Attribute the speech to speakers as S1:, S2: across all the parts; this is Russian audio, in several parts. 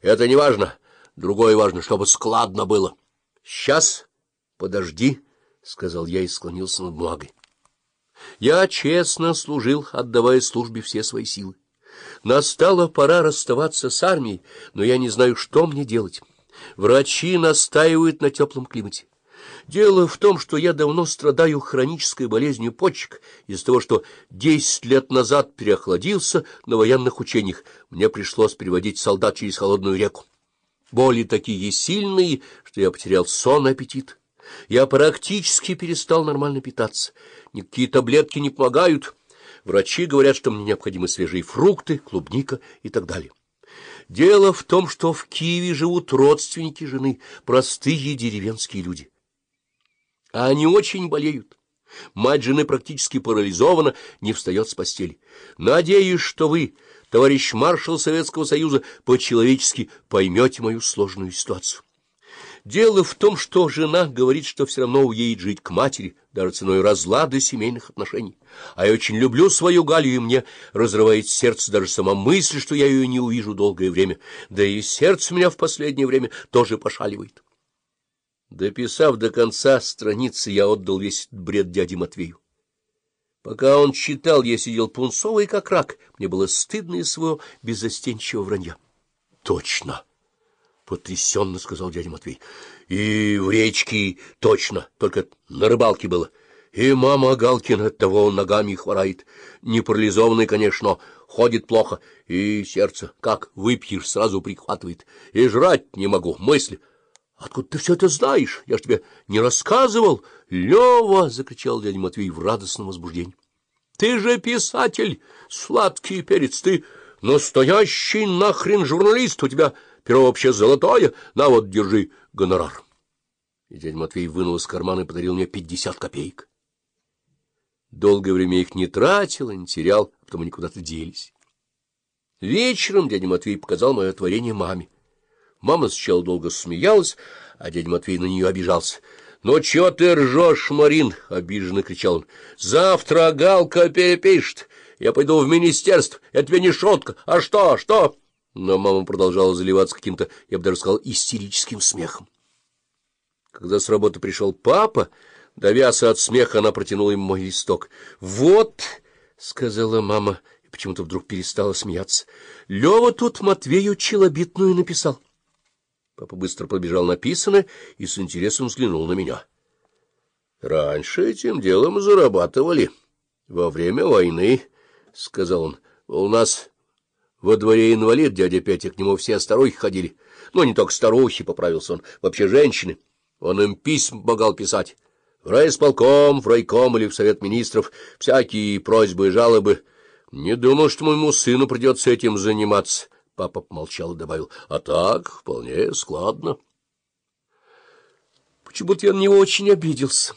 S1: Это не важно. Другое важно, чтобы складно было. — Сейчас, подожди, — сказал я и склонился над бумагой. Я честно служил, отдавая службе все свои силы. Настала пора расставаться с армией, но я не знаю, что мне делать. Врачи настаивают на теплом климате. Дело в том, что я давно страдаю хронической болезнью почек из-за того, что десять лет назад переохладился на военных учениях. Мне пришлось переводить солдат через холодную реку. Боли такие сильные, что я потерял сон и аппетит. Я практически перестал нормально питаться. Никакие таблетки не помогают. Врачи говорят, что мне необходимы свежие фрукты, клубника и так далее. Дело в том, что в Киеве живут родственники жены, простые деревенские люди. А они очень болеют. Мать жены практически парализована, не встает с постели. Надеюсь, что вы, товарищ маршал Советского Союза, по-человечески поймете мою сложную ситуацию. Дело в том, что жена говорит, что все равно уедет жить к матери, даже ценой разлада семейных отношений. А я очень люблю свою Галю, и мне разрывает сердце даже сама мысль, что я ее не увижу долгое время. Да и сердце у меня в последнее время тоже пошаливает. Дописав до конца страницы, я отдал весь бред дяде Матвею. Пока он читал, я сидел пунцовый, как рак. Мне было стыдно из своего беззастенчивого вранья. — Точно! — потрясенно сказал дядя Матвей. — И в речке точно, только на рыбалке было. И мама Галкина того ногами хворает. Не парализованный, конечно, ходит плохо. И сердце, как выпьешь, сразу прихватывает. И жрать не могу, мысли... Откуда ты все это знаешь? Я ж тебе не рассказывал. Лева! — закричал дядя Матвей в радостном возбуждении. — Ты же писатель, сладкий перец, ты настоящий нахрен журналист. У тебя перо вообще золотое. На вот, держи гонорар. И дядя Матвей вынул из кармана и подарил мне пятьдесят копеек. Долгое время их не тратил и не терял, а потом они куда-то делись. Вечером дядя Матвей показал мое творение маме. Мама сначала долго смеялась, а дядя Матвей на нее обижался. — Ну, чего ты ржешь, Марин? — обиженно кричал он. — Завтра Галка перепишет. Я пойду в министерство. Это тебе не шутка. А что, что? Но мама продолжала заливаться каким-то, я бы даже сказал, истерическим смехом. Когда с работы пришел папа, давяся от смеха, она протянула ему мой листок. — Вот, — сказала мама, почему-то вдруг перестала смеяться, — Лева тут Матвею челобитную написал. — Папа быстро побежал написанное и с интересом взглянул на меня. — Раньше этим делом зарабатывали. Во время войны, — сказал он, — у нас во дворе инвалид, дядя Петя, к нему все старухи ходили. Ну, не только старухи, — поправился он, — вообще женщины. Он им письма помогал писать. В райисполком, в райком или в совет министров, всякие просьбы и жалобы. Не думал, что моему сыну придется этим заниматься. Папа помолчал и добавил, — а так, вполне складно. Почему-то я на него очень обиделся.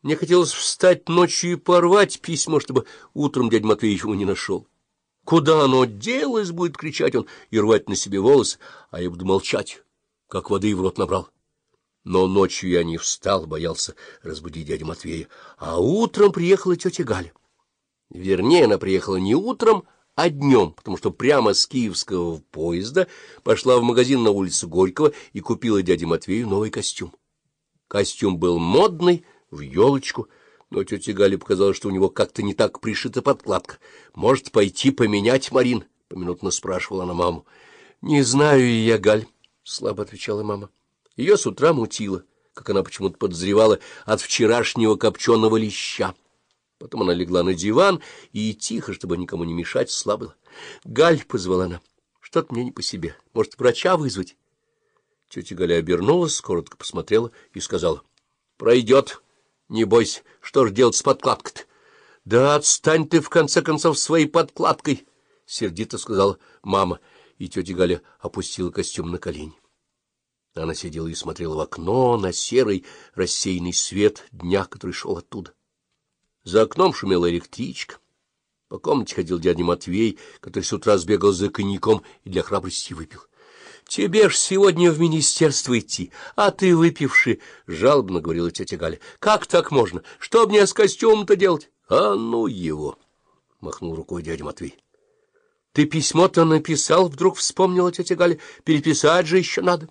S1: Мне хотелось встать ночью и порвать письмо, чтобы утром дядя Матвей его не нашел. Куда оно делось, будет кричать он и рвать на себе волосы, а я буду молчать, как воды в рот набрал. Но ночью я не встал, боялся разбудить дядю Матвея, а утром приехала тетя Галя. Вернее, она приехала не утром, а днем, потому что прямо с киевского поезда пошла в магазин на улице Горького и купила дяде Матвею новый костюм. Костюм был модный, в елочку, но тетя Галя показала, что у него как-то не так пришита подкладка. «Может, пойти поменять, Марин?» — поминутно спрашивала она маму. «Не знаю я, Галь», — слабо отвечала мама. Ее с утра мутило, как она почему-то подозревала, от вчерашнего копченого леща. Потом она легла на диван и тихо, чтобы никому не мешать, слабла. — Галь, — позвала она, — что-то мне не по себе. Может, врача вызвать? Тетя Галя обернулась, коротко посмотрела и сказала. — Пройдет. Не бойся. Что ж делать с подкладкой-то? — Да отстань ты, в конце концов, своей подкладкой, — сердито сказала мама, и тетя Галя опустила костюм на колени. Она сидела и смотрела в окно на серый рассеянный свет дня, который шел оттуда. За окном шумела электричка. По комнате ходил дядя Матвей, который с утра сбегал за коньяком и для храбрости выпил. — Тебе ж сегодня в министерство идти, а ты выпивший, — жалобно говорила тетя Галя. — Как так можно? Что мне с костюмом-то делать? — А ну его! — махнул рукой дядя Матвей. Ты письмо-то написал, вдруг вспомнила тетя Галя. Переписать же еще надо.